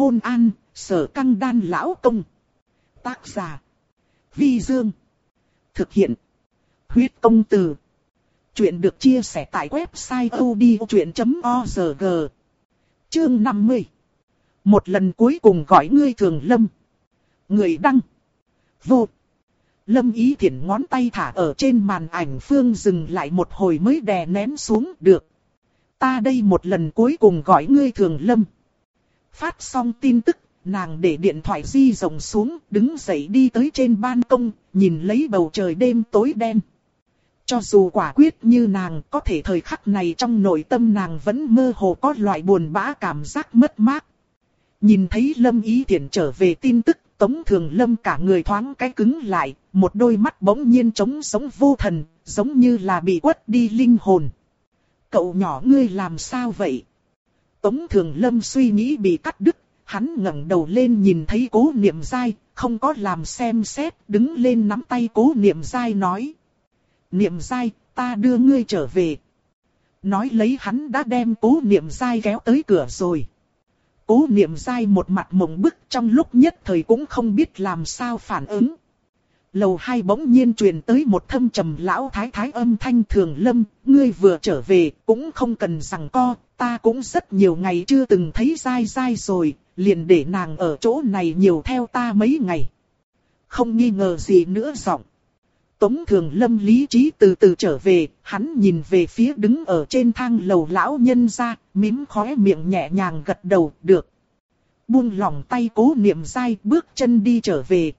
hôn an, sở căng đan lão công. Tác giả. Vi Dương. Thực hiện. Huyết công từ. Chuyện được chia sẻ tại website odchuyện.org. Chương 50. Một lần cuối cùng gọi ngươi thường lâm. Người đăng. Vô. Lâm ý thiển ngón tay thả ở trên màn ảnh phương dừng lại một hồi mới đè nén xuống được. Ta đây một lần cuối cùng gọi ngươi thường lâm. Phát xong tin tức, nàng để điện thoại di rộng xuống, đứng dậy đi tới trên ban công, nhìn lấy bầu trời đêm tối đen. Cho dù quả quyết như nàng, có thể thời khắc này trong nội tâm nàng vẫn mơ hồ có loại buồn bã cảm giác mất mát. Nhìn thấy Lâm Ý Thiển trở về tin tức, Tống Thường Lâm cả người thoáng cái cứng lại, một đôi mắt bỗng nhiên trống sống vô thần, giống như là bị quất đi linh hồn. Cậu nhỏ ngươi làm sao vậy? Tống Thường Lâm suy nghĩ bị cắt đứt, hắn ngẩng đầu lên nhìn thấy cố niệm dai, không có làm xem xét, đứng lên nắm tay cố niệm dai nói. Niệm dai, ta đưa ngươi trở về. Nói lấy hắn đã đem cố niệm dai kéo tới cửa rồi. Cố niệm dai một mặt mộng bức trong lúc nhất thời cũng không biết làm sao phản ứng. Lầu hai bỗng nhiên truyền tới một thâm trầm lão thái thái âm thanh thường lâm, ngươi vừa trở về, cũng không cần rằng co, ta cũng rất nhiều ngày chưa từng thấy dai dai rồi, liền để nàng ở chỗ này nhiều theo ta mấy ngày. Không nghi ngờ gì nữa giọng. Tống thường lâm lý trí từ từ trở về, hắn nhìn về phía đứng ở trên thang lầu lão nhân ra, mím khóe miệng nhẹ nhàng gật đầu, được. Buông lỏng tay cố niệm dai bước chân đi trở về.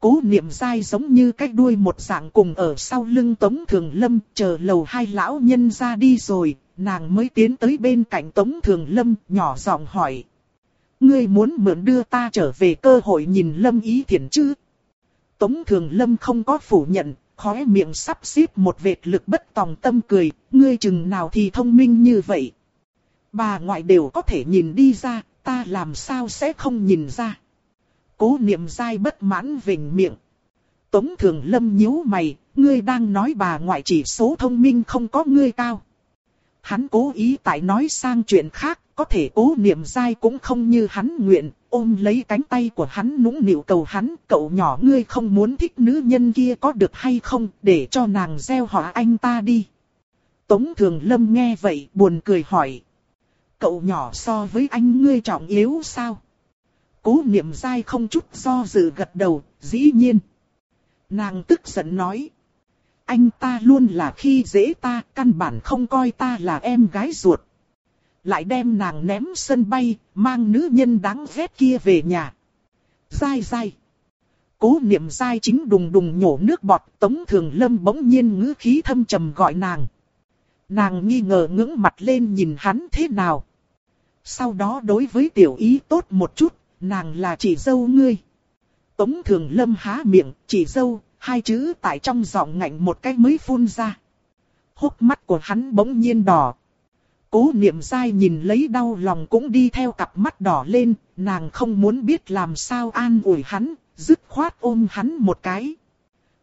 Cố niệm dai giống như cách đuôi một dạng cùng ở sau lưng Tống Thường Lâm chờ lầu hai lão nhân ra đi rồi, nàng mới tiến tới bên cạnh Tống Thường Lâm nhỏ giọng hỏi. Ngươi muốn mượn đưa ta trở về cơ hội nhìn Lâm ý thiện chứ? Tống Thường Lâm không có phủ nhận, khóe miệng sắp xếp một vệt lực bất tòng tâm cười, ngươi chừng nào thì thông minh như vậy. Bà ngoại đều có thể nhìn đi ra, ta làm sao sẽ không nhìn ra. Cố niệm dai bất mãn vỉnh miệng. Tống Thường Lâm nhíu mày, ngươi đang nói bà ngoại chỉ số thông minh không có ngươi cao. Hắn cố ý tại nói sang chuyện khác, có thể cố niệm dai cũng không như hắn nguyện, ôm lấy cánh tay của hắn nũng nịu cầu hắn, cậu nhỏ ngươi không muốn thích nữ nhân kia có được hay không, để cho nàng gieo họ anh ta đi. Tống Thường Lâm nghe vậy buồn cười hỏi. Cậu nhỏ so với anh ngươi trọng yếu sao? Cố niệm dai không chút do dự gật đầu, dĩ nhiên. Nàng tức giận nói. Anh ta luôn là khi dễ ta, căn bản không coi ta là em gái ruột lại đem nàng ném sân bay, mang nữ nhân đáng ghét kia về nhà. Dai dai. Cố niệm dai chính đùng đùng nhổ nước bọt, tống thường lâm bỗng nhiên ngữ khí thâm trầm gọi nàng. Nàng nghi ngờ ngưỡng mặt lên nhìn hắn thế nào. Sau đó đối với tiểu ý tốt một chút, nàng là chị dâu ngươi. Tống thường lâm há miệng, chị dâu, hai chữ tại trong giọng ngạnh một cái mới phun ra. Hốc mắt của hắn bỗng nhiên đỏ, Cố niệm dai nhìn lấy đau lòng cũng đi theo cặp mắt đỏ lên, nàng không muốn biết làm sao an ủi hắn, dứt khoát ôm hắn một cái.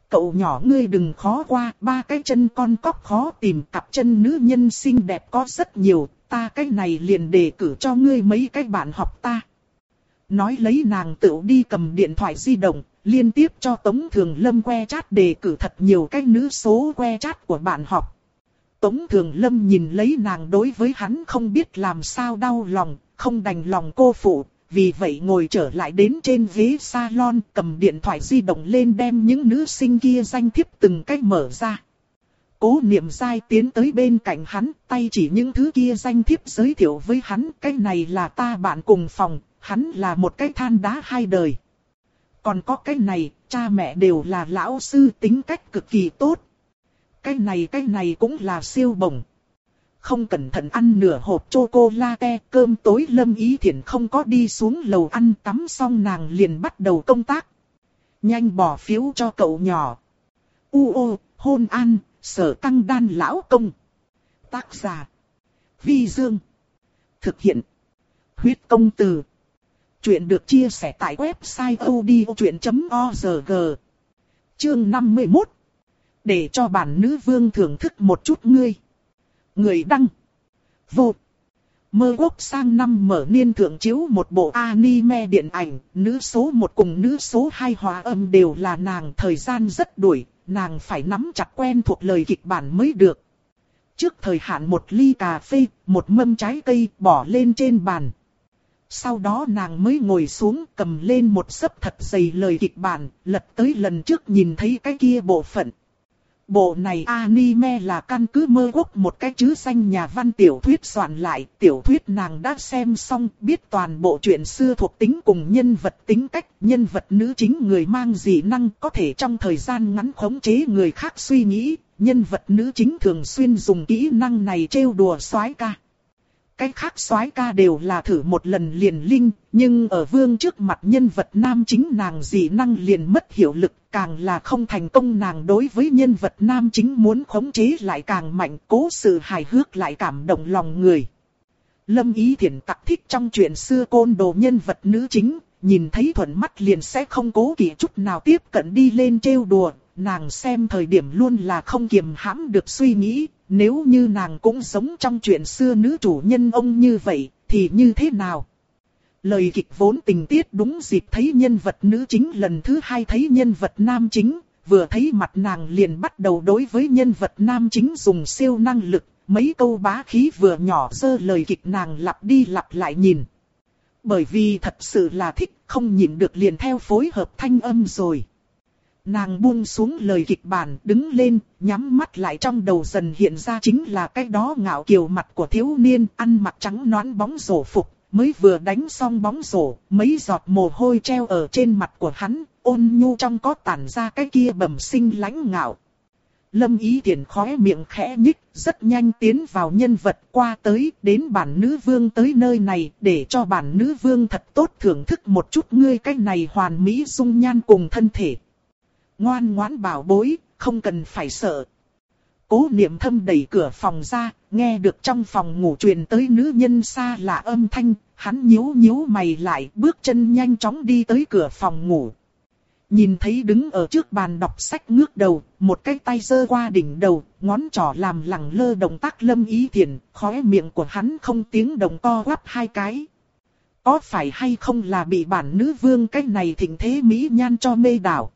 Cậu nhỏ ngươi đừng khó qua, ba cái chân con cóc khó tìm, cặp chân nữ nhân xinh đẹp có rất nhiều, ta cái này liền đề cử cho ngươi mấy cái bạn học ta. Nói lấy nàng tự đi cầm điện thoại di động, liên tiếp cho Tống Thường Lâm que chat đề cử thật nhiều cái nữ số que chat của bạn học. Tống Thường Lâm nhìn lấy nàng đối với hắn không biết làm sao đau lòng, không đành lòng cô phụ, vì vậy ngồi trở lại đến trên ghế salon cầm điện thoại di động lên đem những nữ sinh kia danh thiếp từng cách mở ra. Cố niệm dai tiến tới bên cạnh hắn, tay chỉ những thứ kia danh thiếp giới thiệu với hắn, cái này là ta bạn cùng phòng, hắn là một cái than đá hai đời. Còn có cái này, cha mẹ đều là lão sư tính cách cực kỳ tốt, cái này cái này cũng là siêu bổng. Không cẩn thận ăn nửa hộp chocolate cơm tối lâm ý thiện không có đi xuống lầu ăn tắm xong nàng liền bắt đầu công tác. Nhanh bỏ phiếu cho cậu nhỏ. U ô, hôn an, sở căng đan lão công. Tác giả. Vi Dương. Thực hiện. Huyết công từ. Chuyện được chia sẻ tại website odchuyện.org. Chương 51 để cho bản nữ vương thưởng thức một chút ngươi. Người đăng. Vô. mơ quốc sang năm mở niên thượng chiếu một bộ anime điện ảnh, nữ số 1 cùng nữ số 2 hòa âm đều là nàng thời gian rất đuổi, nàng phải nắm chặt quen thuộc lời kịch bản mới được. Trước thời hạn một ly cà phê, một mâm trái cây bỏ lên trên bàn. Sau đó nàng mới ngồi xuống cầm lên một sấp thật dày lời kịch bản, lật tới lần trước nhìn thấy cái kia bộ phận. Bộ này anime là căn cứ mơ quốc một cái chữ danh nhà văn tiểu thuyết soạn lại, tiểu thuyết nàng đã xem xong, biết toàn bộ chuyện xưa thuộc tính cùng nhân vật tính cách, nhân vật nữ chính người mang dị năng có thể trong thời gian ngắn khống chế người khác suy nghĩ, nhân vật nữ chính thường xuyên dùng kỹ năng này trêu đùa soái ca. Cái khác soái ca đều là thử một lần liền linh, nhưng ở vương trước mặt nhân vật nam chính nàng dị năng liền mất hiệu lực, càng là không thành công nàng đối với nhân vật nam chính muốn khống chế lại càng mạnh, cố sự hài hước lại cảm động lòng người. Lâm Ý Thiển tặc thích trong chuyện xưa côn đồ nhân vật nữ chính, nhìn thấy thuận mắt liền sẽ không cố kỵ chút nào tiếp cận đi lên trêu đùa, nàng xem thời điểm luôn là không kiềm hãm được suy nghĩ, nếu như nàng cũng sống trong chuyện xưa nữ chủ nhân ông như vậy, thì như thế nào? Lời kịch vốn tình tiết đúng dịp thấy nhân vật nữ chính lần thứ hai thấy nhân vật nam chính, vừa thấy mặt nàng liền bắt đầu đối với nhân vật nam chính dùng siêu năng lực, mấy câu bá khí vừa nhỏ dơ lời kịch nàng lặp đi lặp lại nhìn. Bởi vì thật sự là thích, không nhịn được liền theo phối hợp thanh âm rồi. Nàng buông xuống lời kịch bản, đứng lên, nhắm mắt lại trong đầu dần hiện ra chính là cái đó ngạo kiều mặt của thiếu niên, ăn mặc trắng nõn bóng rổ phục, mới vừa đánh xong bóng rổ, mấy giọt mồ hôi treo ở trên mặt của hắn, ôn nhu trong có tản ra cái kia bẩm sinh lãnh ngạo. Lâm ý tiện khóe miệng khẽ nhích, rất nhanh tiến vào nhân vật qua tới, đến bản nữ vương tới nơi này, để cho bản nữ vương thật tốt thưởng thức một chút ngươi cái này hoàn mỹ dung nhan cùng thân thể. Ngoan ngoãn bảo bối, không cần phải sợ. Cố niệm thâm đẩy cửa phòng ra, nghe được trong phòng ngủ truyền tới nữ nhân xa lạ âm thanh, hắn nhíu nhíu mày lại, bước chân nhanh chóng đi tới cửa phòng ngủ. Nhìn thấy đứng ở trước bàn đọc sách ngước đầu, một cái tay giơ qua đỉnh đầu, ngón trỏ làm lẳng lơ động tác lâm ý thiền, khóe miệng của hắn không tiếng động to quắp hai cái. Có phải hay không là bị bản nữ vương cái này thỉnh thế mỹ nhan cho mê đảo?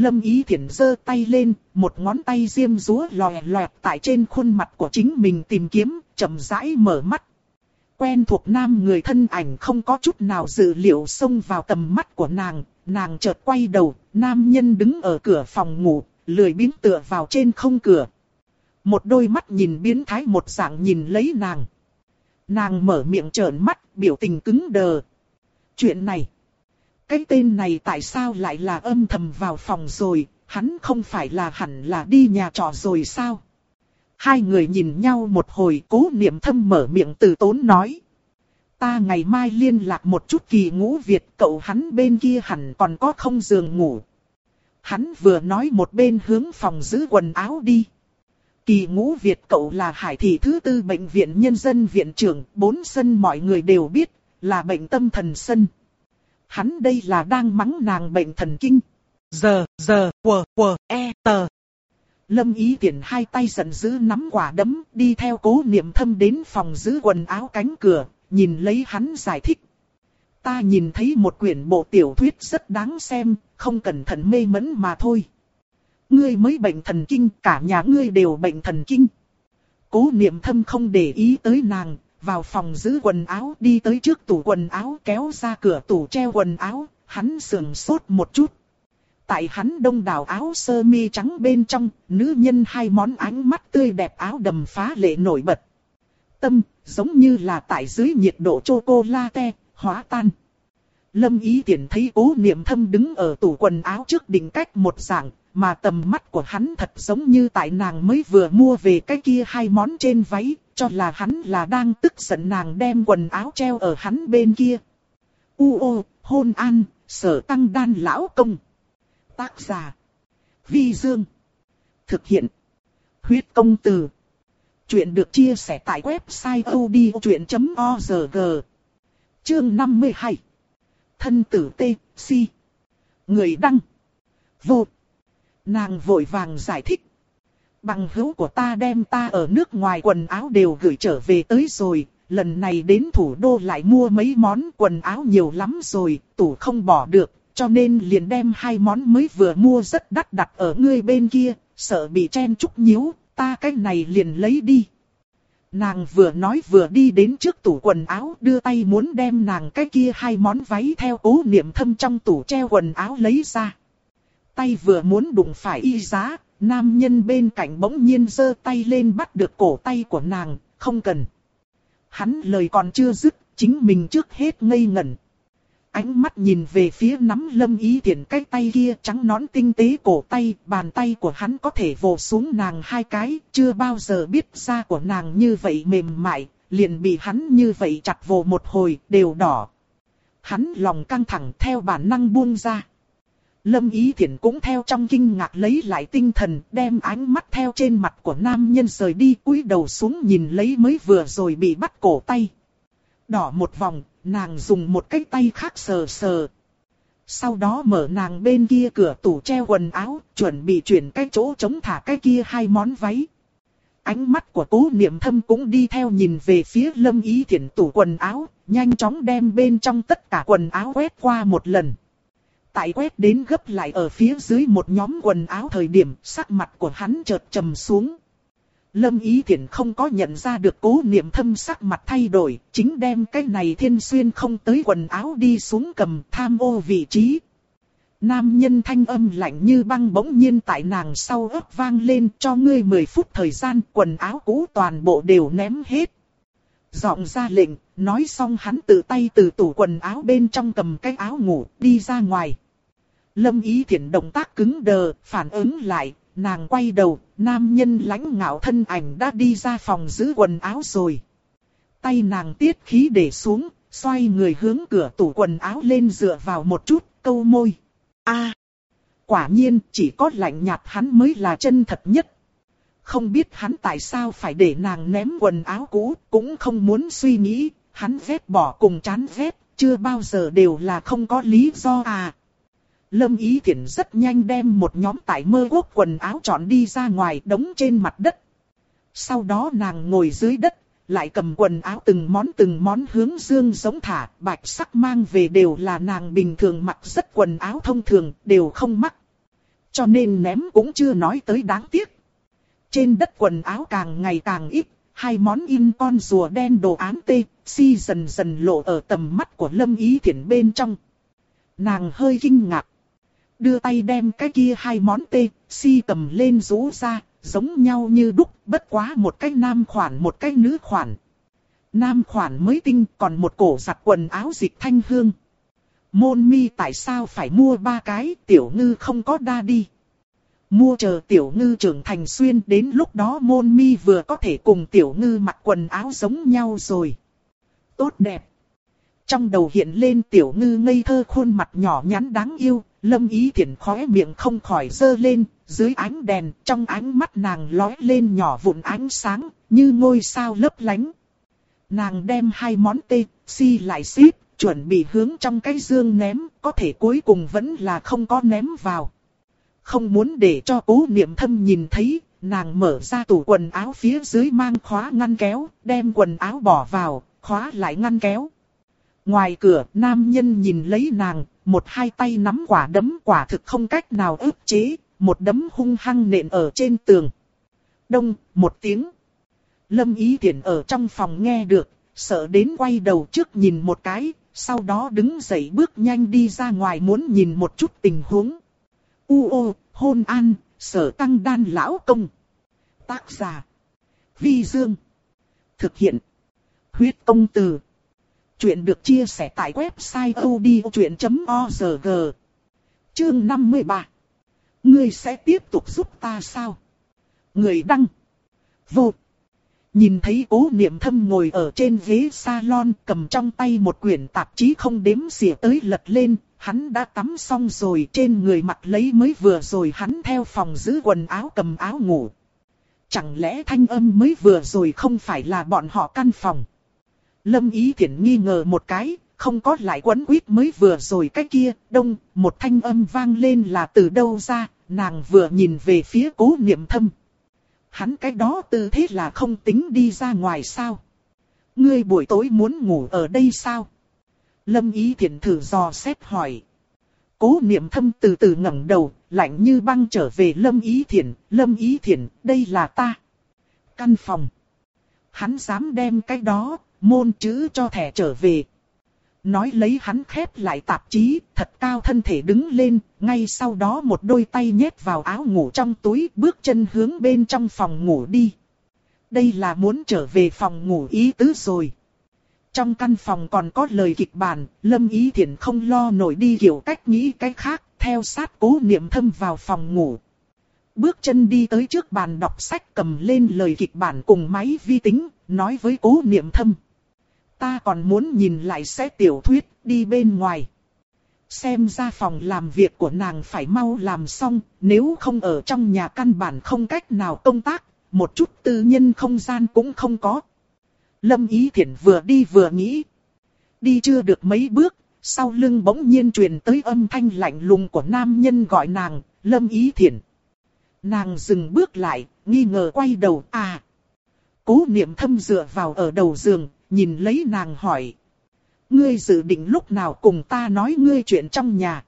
Lâm Ý Thiển giơ tay lên, một ngón tay diêm rúa lòe loẹt tại trên khuôn mặt của chính mình tìm kiếm, chậm rãi mở mắt. Quen thuộc nam người thân ảnh không có chút nào dự liệu xông vào tầm mắt của nàng, nàng chợt quay đầu, nam nhân đứng ở cửa phòng ngủ, lười biếng tựa vào trên không cửa. Một đôi mắt nhìn biến thái một dạng nhìn lấy nàng. Nàng mở miệng trợn mắt, biểu tình cứng đờ. Chuyện này cái tên này tại sao lại là âm thầm vào phòng rồi, hắn không phải là hẳn là đi nhà trọ rồi sao? Hai người nhìn nhau một hồi cố niệm thâm mở miệng từ tốn nói. Ta ngày mai liên lạc một chút kỳ ngũ Việt cậu hắn bên kia hẳn còn có không giường ngủ. Hắn vừa nói một bên hướng phòng giữ quần áo đi. Kỳ ngũ Việt cậu là hải thị thứ tư bệnh viện nhân dân viện trưởng, bốn sân mọi người đều biết, là bệnh tâm thần sân hắn đây là đang mắng nàng bệnh thần kinh. Giờ, giờ, quờ, quờ, e, tờ. Lâm ý tiện hai tay giận dữ nắm quả đấm, đi theo cố niệm thâm đến phòng giữ quần áo cánh cửa, nhìn lấy hắn giải thích. Ta nhìn thấy một quyển bộ tiểu thuyết rất đáng xem, không cẩn thận mê mẫn mà thôi. Ngươi mới bệnh thần kinh, cả nhà ngươi đều bệnh thần kinh. Cố niệm thâm không để ý tới nàng, vào phòng giữ quần áo đi tới trước tủ quần áo kéo ra cửa tủ treo quần áo, hắn sườn sốt một chút. Tại hắn đông đảo áo sơ mi trắng bên trong, nữ nhân hai món ánh mắt tươi đẹp áo đầm phá lệ nổi bật. Tâm, giống như là tại dưới nhiệt độ chocolate, hóa tan. Lâm ý tiện thấy cố niệm thâm đứng ở tủ quần áo trước đỉnh cách một dạng, mà tầm mắt của hắn thật giống như tại nàng mới vừa mua về cái kia hai món trên váy, cho là hắn là đang tức giận nàng đem quần áo treo ở hắn bên kia. U ô, hôn an, sở tăng đan lão công. Tác giả. Vi Dương. Thực hiện. Huyết công từ. Chuyện được chia sẻ tại website odchuyện.org. Chương 52. Thân tử tê, si. Người đăng. Vô. Nàng vội vàng giải thích. Bằng hữu của ta đem ta ở nước ngoài quần áo đều gửi trở về tới rồi, lần này đến thủ đô lại mua mấy món quần áo nhiều lắm rồi, tủ không bỏ được, cho nên liền đem hai món mới vừa mua rất đắt đặt ở ngươi bên kia, sợ bị chen chúc nhíu, ta cái này liền lấy đi. Nàng vừa nói vừa đi đến trước tủ quần áo đưa tay muốn đem nàng cái kia hai món váy theo cố niệm thâm trong tủ treo quần áo lấy ra. Tay vừa muốn đụng phải y giá, nam nhân bên cạnh bỗng nhiên giơ tay lên bắt được cổ tay của nàng, không cần. Hắn lời còn chưa dứt, chính mình trước hết ngây ngẩn, ánh mắt nhìn về phía nắm lâm ý thiện cái tay kia trắng nón tinh tế cổ tay, bàn tay của hắn có thể vồ xuống nàng hai cái, chưa bao giờ biết da của nàng như vậy mềm mại, liền bị hắn như vậy chặt vồ một hồi, đều đỏ. Hắn lòng căng thẳng theo bản năng buông ra. Lâm Ý thiện cũng theo trong kinh ngạc lấy lại tinh thần, đem ánh mắt theo trên mặt của nam nhân rời đi cúi đầu xuống nhìn lấy mới vừa rồi bị bắt cổ tay. Đỏ một vòng, nàng dùng một cái tay khác sờ sờ. Sau đó mở nàng bên kia cửa tủ treo quần áo, chuẩn bị chuyển cái chỗ chống thả cái kia hai món váy. Ánh mắt của cố niệm thâm cũng đi theo nhìn về phía lâm ý thiển tủ quần áo, nhanh chóng đem bên trong tất cả quần áo quét qua một lần. Tại quét đến gấp lại ở phía dưới một nhóm quần áo thời điểm sắc mặt của hắn chợt trầm xuống. Lâm Ý Thiển không có nhận ra được cố niệm thâm sắc mặt thay đổi, chính đem cái này thiên xuyên không tới quần áo đi xuống cầm tham ô vị trí. Nam nhân thanh âm lạnh như băng bỗng nhiên tại nàng sau ấp vang lên cho ngươi 10 phút thời gian quần áo cũ toàn bộ đều ném hết. Giọng ra lệnh, nói xong hắn tự tay từ tủ quần áo bên trong cầm cái áo ngủ đi ra ngoài. Lâm Ý Thiển động tác cứng đờ, phản ứng lại, Nàng quay đầu, nam nhân lãnh ngạo thân ảnh đã đi ra phòng giữ quần áo rồi. Tay nàng tiết khí để xuống, xoay người hướng cửa tủ quần áo lên dựa vào một chút, câu môi. a quả nhiên chỉ có lạnh nhạt hắn mới là chân thật nhất. Không biết hắn tại sao phải để nàng ném quần áo cũ, cũng không muốn suy nghĩ, hắn ghét bỏ cùng chán ghét, chưa bao giờ đều là không có lý do à. Lâm Ý Thiển rất nhanh đem một nhóm tại mơ quốc quần áo chọn đi ra ngoài đống trên mặt đất. Sau đó nàng ngồi dưới đất, lại cầm quần áo từng món từng món hướng dương giống thả, bạch sắc mang về đều là nàng bình thường mặc rất quần áo thông thường, đều không mắc. Cho nên ném cũng chưa nói tới đáng tiếc. Trên đất quần áo càng ngày càng ít, hai món in con rùa đen đồ án tê, si dần dần lộ ở tầm mắt của Lâm Ý Thiển bên trong. Nàng hơi kinh ngạc đưa tay đem cái kia hai món tê, si cầm lên rũ ra, giống nhau như đúc, bất quá một cái nam khoản một cái nữ khoản. Nam khoản mới tinh còn một cổ giặt quần áo dịch thanh hương. Môn mi tại sao phải mua ba cái, tiểu ngư không có đa đi. Mua chờ tiểu ngư trưởng thành xuyên đến lúc đó môn mi vừa có thể cùng tiểu ngư mặc quần áo giống nhau rồi. Tốt đẹp. Trong đầu hiện lên tiểu ngư ngây thơ khuôn mặt nhỏ nhắn đáng yêu, lâm ý Thiển khóe miệng không khỏi dơ lên, dưới ánh đèn, trong ánh mắt nàng lói lên nhỏ vụn ánh sáng, như ngôi sao lấp lánh. Nàng đem hai món tê, si lại xíp, chuẩn bị hướng trong cái dương ném, có thể cuối cùng vẫn là không có ném vào. Không muốn để cho cố niệm thâm nhìn thấy, nàng mở ra tủ quần áo phía dưới mang khóa ngăn kéo, đem quần áo bỏ vào, khóa lại ngăn kéo. Ngoài cửa, nam nhân nhìn lấy nàng, một hai tay nắm quả đấm quả thực không cách nào ức chế, một đấm hung hăng nện ở trên tường. Đông, một tiếng. Lâm Ý Tiễn ở trong phòng nghe được, sợ đến quay đầu trước nhìn một cái, sau đó đứng dậy bước nhanh đi ra ngoài muốn nhìn một chút tình huống. U ô, hôn an, sở tăng đan lão công. Tác giả. Vi Dương. Thực hiện. Huyết công từ. Chuyện được chia sẻ tại website odchuyện.org Chương 53 Ngươi sẽ tiếp tục giúp ta sao? Người đăng Vô Nhìn thấy cố niệm thâm ngồi ở trên ghế salon cầm trong tay một quyển tạp chí không đếm xỉa tới lật lên, hắn đã tắm xong rồi trên người mặt lấy mới vừa rồi hắn theo phòng giữ quần áo cầm áo ngủ. Chẳng lẽ thanh âm mới vừa rồi không phải là bọn họ căn phòng? Lâm Ý Thiển nghi ngờ một cái, không có lại quấn quýt mới vừa rồi cái kia, đông, một thanh âm vang lên là từ đâu ra, nàng vừa nhìn về phía cố niệm thâm. Hắn cái đó tư thế là không tính đi ra ngoài sao. Ngươi buổi tối muốn ngủ ở đây sao? Lâm Ý Thiển thử dò xét hỏi. Cố niệm thâm từ từ ngẩng đầu, lạnh như băng trở về Lâm Ý Thiển. Lâm Ý Thiển, đây là ta. Căn phòng. Hắn dám đem cái đó, môn chữ cho thẻ trở về. Nói lấy hắn khép lại tạp chí, thật cao thân thể đứng lên, ngay sau đó một đôi tay nhét vào áo ngủ trong túi, bước chân hướng bên trong phòng ngủ đi. Đây là muốn trở về phòng ngủ ý tứ rồi. Trong căn phòng còn có lời kịch bản, Lâm Ý Thiển không lo nổi đi hiểu cách nghĩ cách khác, theo sát cố niệm thâm vào phòng ngủ. Bước chân đi tới trước bàn đọc sách cầm lên lời kịch bản cùng máy vi tính, nói với cố niệm thâm. Ta còn muốn nhìn lại xe tiểu thuyết, đi bên ngoài. Xem ra phòng làm việc của nàng phải mau làm xong, nếu không ở trong nhà căn bản không cách nào công tác, một chút tư nhân không gian cũng không có. Lâm Ý Thiển vừa đi vừa nghĩ. Đi chưa được mấy bước, sau lưng bỗng nhiên truyền tới âm thanh lạnh lùng của nam nhân gọi nàng, Lâm Ý Thiển. Nàng dừng bước lại, nghi ngờ quay đầu, à. Cố niệm thâm dựa vào ở đầu giường, nhìn lấy nàng hỏi. Ngươi dự định lúc nào cùng ta nói ngươi chuyện trong nhà.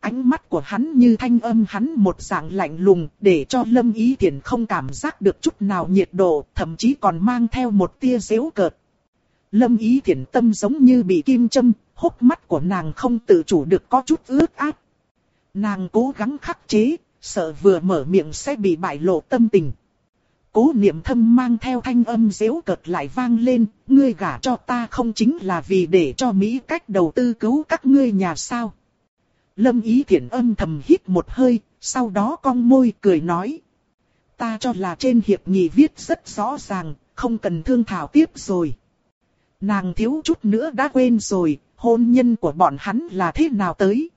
Ánh mắt của hắn như thanh âm hắn một dạng lạnh lùng để cho Lâm Ý Thiển không cảm giác được chút nào nhiệt độ, thậm chí còn mang theo một tia dễu cợt. Lâm Ý Thiển tâm giống như bị kim châm, hốc mắt của nàng không tự chủ được có chút ướt át. Nàng cố gắng khắc chế, sợ vừa mở miệng sẽ bị bại lộ tâm tình. Cố niệm thâm mang theo thanh âm dễu cợt lại vang lên, ngươi gả cho ta không chính là vì để cho Mỹ cách đầu tư cứu các ngươi nhà sao. Lâm ý thiện âm thầm hít một hơi, sau đó cong môi cười nói. Ta cho là trên hiệp nghị viết rất rõ ràng, không cần thương thảo tiếp rồi. Nàng thiếu chút nữa đã quên rồi, hôn nhân của bọn hắn là thế nào tới.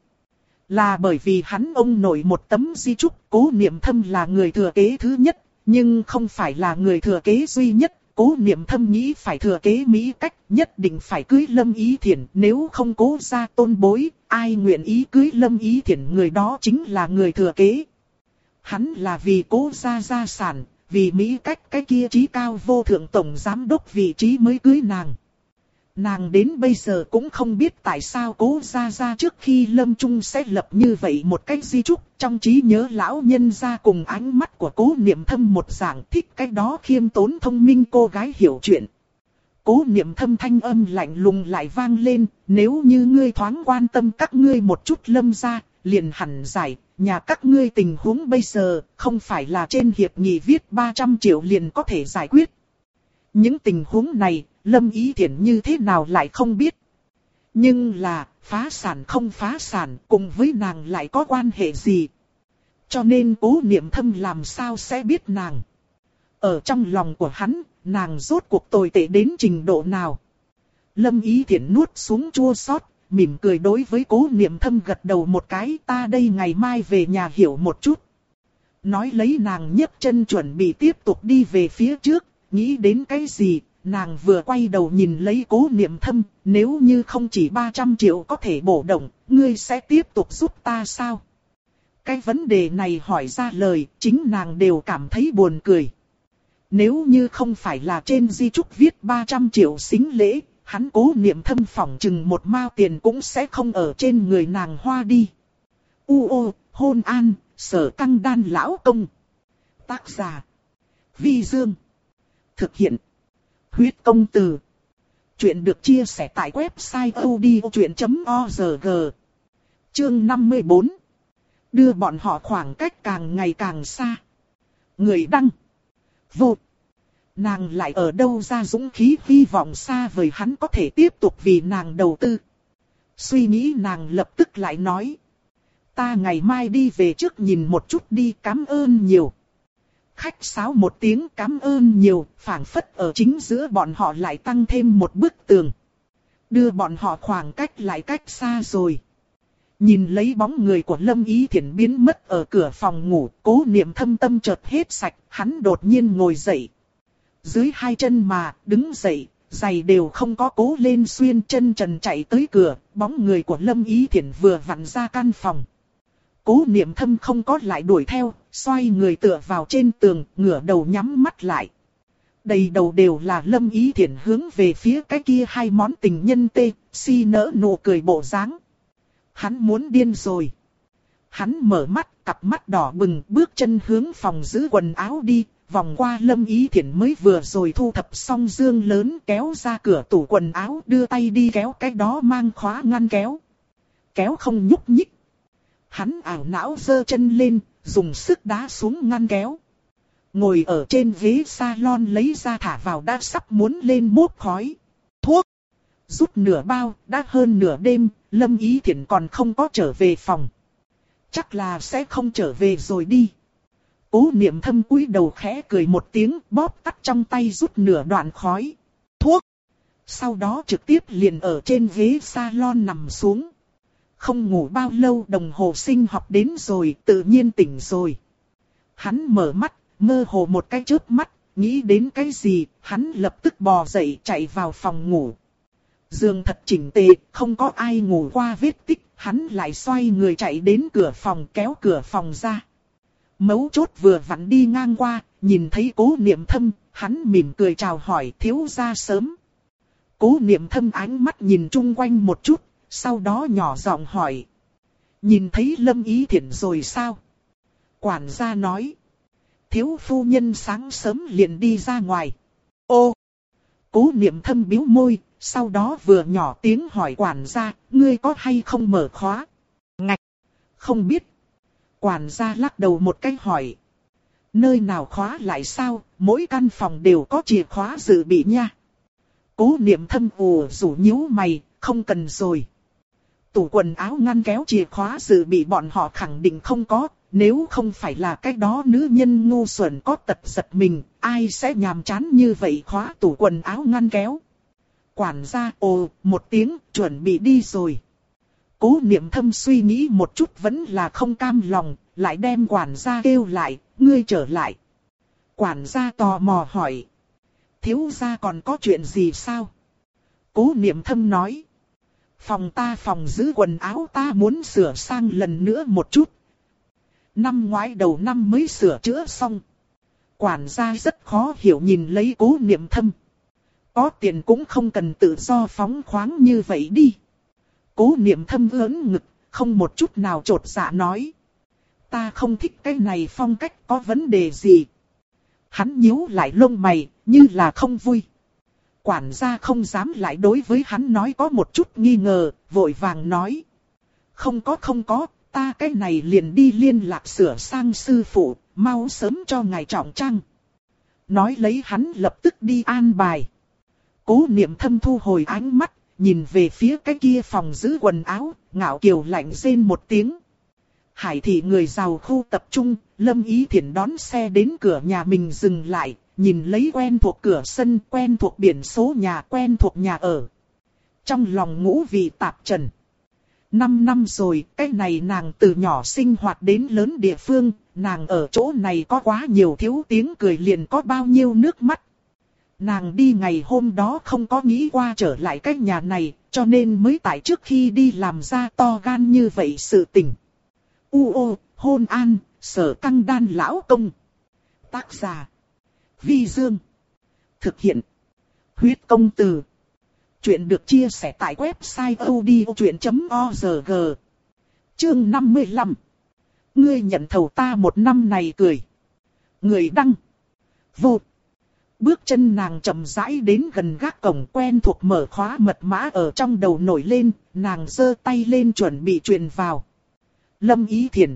Là bởi vì hắn ông nổi một tấm di trúc, cố niệm thâm là người thừa kế thứ nhất, nhưng không phải là người thừa kế duy nhất. Cố niệm thâm nghĩ phải thừa kế Mỹ cách nhất định phải cưới lâm ý thiền nếu không cố ra tôn bối, ai nguyện ý cưới lâm ý thiền người đó chính là người thừa kế. Hắn là vì cố ra gia sản, vì Mỹ cách cái kia trí cao vô thượng tổng giám đốc vị trí mới cưới nàng. Nàng đến bây giờ cũng không biết tại sao cố ra ra trước khi lâm trung sẽ lập như vậy một cách di trúc trong trí nhớ lão nhân ra cùng ánh mắt của cố niệm thâm một dạng thích cái đó khiêm tốn thông minh cô gái hiểu chuyện. Cố niệm thâm thanh âm lạnh lùng lại vang lên, nếu như ngươi thoáng quan tâm các ngươi một chút lâm ra, liền hẳn giải, nhà các ngươi tình huống bây giờ, không phải là trên hiệp nghị viết 300 triệu liền có thể giải quyết. Những tình huống này, Lâm Ý Thiển như thế nào lại không biết. Nhưng là, phá sản không phá sản cùng với nàng lại có quan hệ gì. Cho nên cố niệm thâm làm sao sẽ biết nàng. Ở trong lòng của hắn, nàng rốt cuộc tồi tệ đến trình độ nào. Lâm Ý Thiển nuốt xuống chua xót mỉm cười đối với cố niệm thâm gật đầu một cái ta đây ngày mai về nhà hiểu một chút. Nói lấy nàng nhấc chân chuẩn bị tiếp tục đi về phía trước, nghĩ đến cái gì, Nàng vừa quay đầu nhìn lấy cố niệm thâm, nếu như không chỉ 300 triệu có thể bổ động, ngươi sẽ tiếp tục giúp ta sao? Cái vấn đề này hỏi ra lời, chính nàng đều cảm thấy buồn cười. Nếu như không phải là trên di trúc viết 300 triệu xính lễ, hắn cố niệm thâm phỏng chừng một mao tiền cũng sẽ không ở trên người nàng hoa đi. U ô, hôn an, sở căng đan lão công. Tác giả. Vi Dương. Thực hiện. Huyết công từ. Chuyện được chia sẻ tại website odchuyện.org. Chương 54. Đưa bọn họ khoảng cách càng ngày càng xa. Người đăng. Vụt. Nàng lại ở đâu ra dũng khí hy vọng xa vời hắn có thể tiếp tục vì nàng đầu tư. Suy nghĩ nàng lập tức lại nói. Ta ngày mai đi về trước nhìn một chút đi, cảm ơn nhiều khách sáo một tiếng cảm ơn nhiều, phảng phất ở chính giữa bọn họ lại tăng thêm một bức tường. Đưa bọn họ khoảng cách lại cách xa rồi. Nhìn lấy bóng người của Lâm Ý Thiển biến mất ở cửa phòng ngủ, cố niệm thâm tâm chợt hết sạch, hắn đột nhiên ngồi dậy. Dưới hai chân mà, đứng dậy, giày đều không có cố lên xuyên chân trần chạy tới cửa, bóng người của Lâm Ý Thiển vừa vặn ra căn phòng. Cố niệm thâm không có lại đuổi theo, xoay người tựa vào trên tường, ngửa đầu nhắm mắt lại. đầy đầu đều là lâm ý thiện hướng về phía cái kia hai món tình nhân tê, si nỡ nụ cười bộ dáng. Hắn muốn điên rồi. Hắn mở mắt, cặp mắt đỏ bừng, bước chân hướng phòng giữ quần áo đi, vòng qua lâm ý thiện mới vừa rồi thu thập xong dương lớn kéo ra cửa tủ quần áo đưa tay đi kéo cái đó mang khóa ngăn kéo. Kéo không nhúc nhích. Hắn ảo não giơ chân lên, dùng sức đá xuống ngăn kéo. Ngồi ở trên ghế salon lấy ra thả vào đã sắp muốn lên bốc khói. Thuốc. Rút nửa bao, đã hơn nửa đêm, Lâm Ý Thiển còn không có trở về phòng. Chắc là sẽ không trở về rồi đi. Cố niệm thâm cúi đầu khẽ cười một tiếng bóp tắt trong tay rút nửa đoạn khói. Thuốc. Sau đó trực tiếp liền ở trên ghế salon nằm xuống. Không ngủ bao lâu đồng hồ sinh học đến rồi tự nhiên tỉnh rồi. Hắn mở mắt, mơ hồ một cái chớp mắt, nghĩ đến cái gì, hắn lập tức bò dậy chạy vào phòng ngủ. Giường thật chỉnh tề, không có ai ngủ qua vết tích, hắn lại xoay người chạy đến cửa phòng kéo cửa phòng ra. Mấu chốt vừa vặn đi ngang qua, nhìn thấy cố niệm thâm, hắn mỉm cười chào hỏi thiếu ra sớm. Cố niệm thâm ánh mắt nhìn chung quanh một chút, sau đó nhỏ giọng hỏi. Nhìn thấy lâm ý Thiển rồi sao? Quản gia nói. Thiếu phu nhân sáng sớm liền đi ra ngoài. Ô! Cố niệm thâm biếu môi, sau đó vừa nhỏ tiếng hỏi quản gia, ngươi có hay không mở khóa? Ngạch! Không biết. Quản gia lắc đầu một cái hỏi. Nơi nào khóa lại sao, mỗi căn phòng đều có chìa khóa dự bị nha. Cố niệm thâm ồ rủ nhíu mày, không cần rồi. Tủ quần áo ngăn kéo chìa khóa dự bị bọn họ khẳng định không có, nếu không phải là cái đó nữ nhân ngu xuẩn có tật giật mình, ai sẽ nhàm chán như vậy khóa tủ quần áo ngăn kéo. Quản gia ồ, một tiếng, chuẩn bị đi rồi. Cố niệm thâm suy nghĩ một chút vẫn là không cam lòng, lại đem quản gia kêu lại, ngươi trở lại. Quản gia tò mò hỏi. Thiếu gia còn có chuyện gì sao? Cố niệm thâm nói. Phòng ta phòng giữ quần áo ta muốn sửa sang lần nữa một chút. Năm ngoái đầu năm mới sửa chữa xong. Quản gia rất khó hiểu nhìn lấy cố niệm thâm. Có tiền cũng không cần tự do phóng khoáng như vậy đi. Cố niệm thâm ớn ngực, không một chút nào trột dạ nói. Ta không thích cái này phong cách có vấn đề gì. Hắn nhíu lại lông mày, như là không vui. Quản gia không dám lại đối với hắn nói có một chút nghi ngờ, vội vàng nói. Không có không có, ta cái này liền đi liên lạc sửa sang sư phụ, mau sớm cho ngài trọng trăng. Nói lấy hắn lập tức đi an bài. Cố niệm thâm thu hồi ánh mắt, nhìn về phía cái kia phòng giữ quần áo, ngạo kiều lạnh rên một tiếng. Hải thị người giàu khu tập trung, lâm ý thiện đón xe đến cửa nhà mình dừng lại, nhìn lấy quen thuộc cửa sân, quen thuộc biển số nhà, quen thuộc nhà ở. Trong lòng ngũ vị tạp trần. Năm năm rồi, cái này nàng từ nhỏ sinh hoạt đến lớn địa phương, nàng ở chỗ này có quá nhiều thiếu tiếng cười liền có bao nhiêu nước mắt. Nàng đi ngày hôm đó không có nghĩ qua trở lại cái nhà này, cho nên mới tại trước khi đi làm ra to gan như vậy sự tình. U ô, hôn an, sở căng đan lão công. Tác giả. Vi Dương. Thực hiện. Huyết công từ. Chuyện được chia sẻ tại website odchuyện.org. Chương 55. Ngươi nhận thầu ta một năm này cười. Người đăng. Vô. Bước chân nàng chậm rãi đến gần gác cổng quen thuộc mở khóa mật mã ở trong đầu nổi lên, nàng giơ tay lên chuẩn bị truyền vào. Lâm Ý Thiển.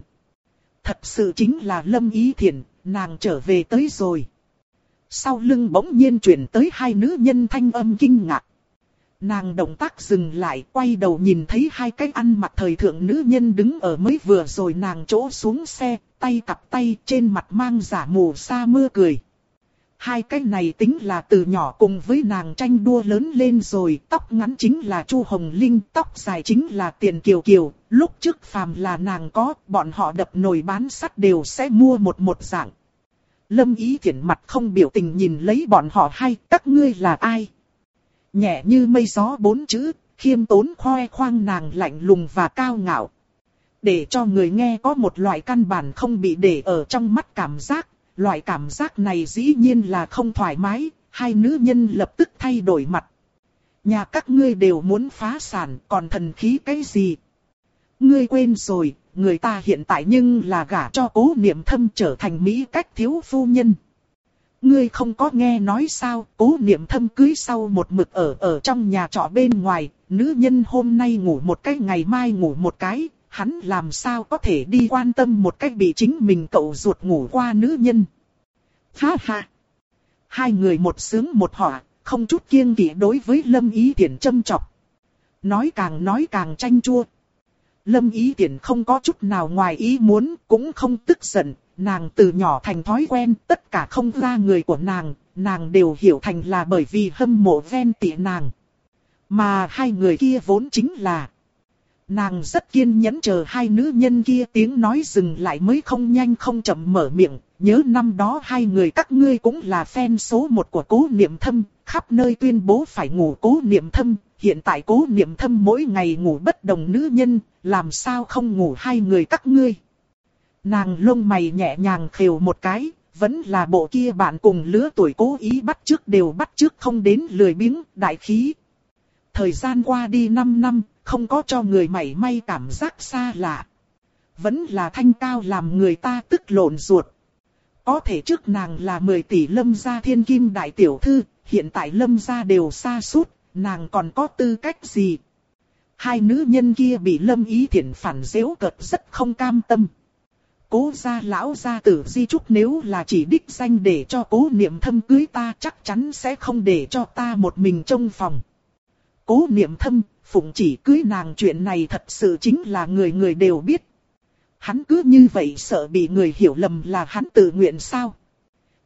Thật sự chính là Lâm Ý Thiển, nàng trở về tới rồi. Sau lưng bỗng nhiên truyền tới hai nữ nhân thanh âm kinh ngạc. Nàng động tác dừng lại, quay đầu nhìn thấy hai cái ăn mặc thời thượng nữ nhân đứng ở mới vừa rồi nàng chỗ xuống xe, tay cặp tay trên mặt mang giả mù sa mưa cười. Hai cái này tính là từ nhỏ cùng với nàng tranh đua lớn lên rồi, tóc ngắn chính là Chu Hồng Linh, tóc dài chính là Tiền Kiều Kiều, lúc trước phàm là nàng có, bọn họ đập nồi bán sắt đều sẽ mua một một dạng. Lâm Ý Thiển mặt không biểu tình nhìn lấy bọn họ hay, các ngươi là ai? Nhẹ như mây gió bốn chữ, khiêm tốn khoe khoang nàng lạnh lùng và cao ngạo. Để cho người nghe có một loại căn bản không bị để ở trong mắt cảm giác, loại cảm giác này dĩ nhiên là không thoải mái, hai nữ nhân lập tức thay đổi mặt. Nhà các ngươi đều muốn phá sản, còn thần khí cái gì? Ngươi quên rồi, người ta hiện tại nhưng là gả cho cố niệm thâm trở thành Mỹ cách thiếu phu nhân. Ngươi không có nghe nói sao, cố niệm thâm cưới sau một mực ở ở trong nhà trọ bên ngoài, nữ nhân hôm nay ngủ một cái ngày mai ngủ một cái, hắn làm sao có thể đi quan tâm một cách bị chính mình cậu ruột ngủ qua nữ nhân. Ha ha! Hai người một sướng một họa, không chút kiêng kỵ đối với Lâm Ý thiện châm chọc. Nói càng nói càng tranh chua. Lâm Ý tiện không có chút nào ngoài ý muốn, cũng không tức giận, nàng từ nhỏ thành thói quen, tất cả không ra người của nàng, nàng đều hiểu thành là bởi vì hâm mộ ven tỉ nàng. Mà hai người kia vốn chính là Nàng rất kiên nhẫn chờ hai nữ nhân kia tiếng nói dừng lại mới không nhanh không chậm mở miệng. Nhớ năm đó hai người các ngươi cũng là fan số một của cố niệm thâm, khắp nơi tuyên bố phải ngủ cố niệm thâm. Hiện tại cố niệm thâm mỗi ngày ngủ bất đồng nữ nhân, làm sao không ngủ hai người các ngươi. Nàng lông mày nhẹ nhàng khều một cái, vẫn là bộ kia bạn cùng lứa tuổi cố ý bắt trước đều bắt trước không đến lười biếng, đại khí. Thời gian qua đi 5 năm, không có cho người mảy may cảm giác xa lạ. Vẫn là thanh cao làm người ta tức lộn ruột. Có thể trước nàng là 10 tỷ lâm gia thiên kim đại tiểu thư, hiện tại lâm gia đều xa suốt, nàng còn có tư cách gì? Hai nữ nhân kia bị lâm ý thiện phản dễu cợt rất không cam tâm. Cố gia lão gia tử di trúc nếu là chỉ đích danh để cho cố niệm thâm cưới ta chắc chắn sẽ không để cho ta một mình trong phòng. Cố niệm thâm, phụng chỉ cưới nàng chuyện này thật sự chính là người người đều biết. Hắn cứ như vậy sợ bị người hiểu lầm là hắn tự nguyện sao.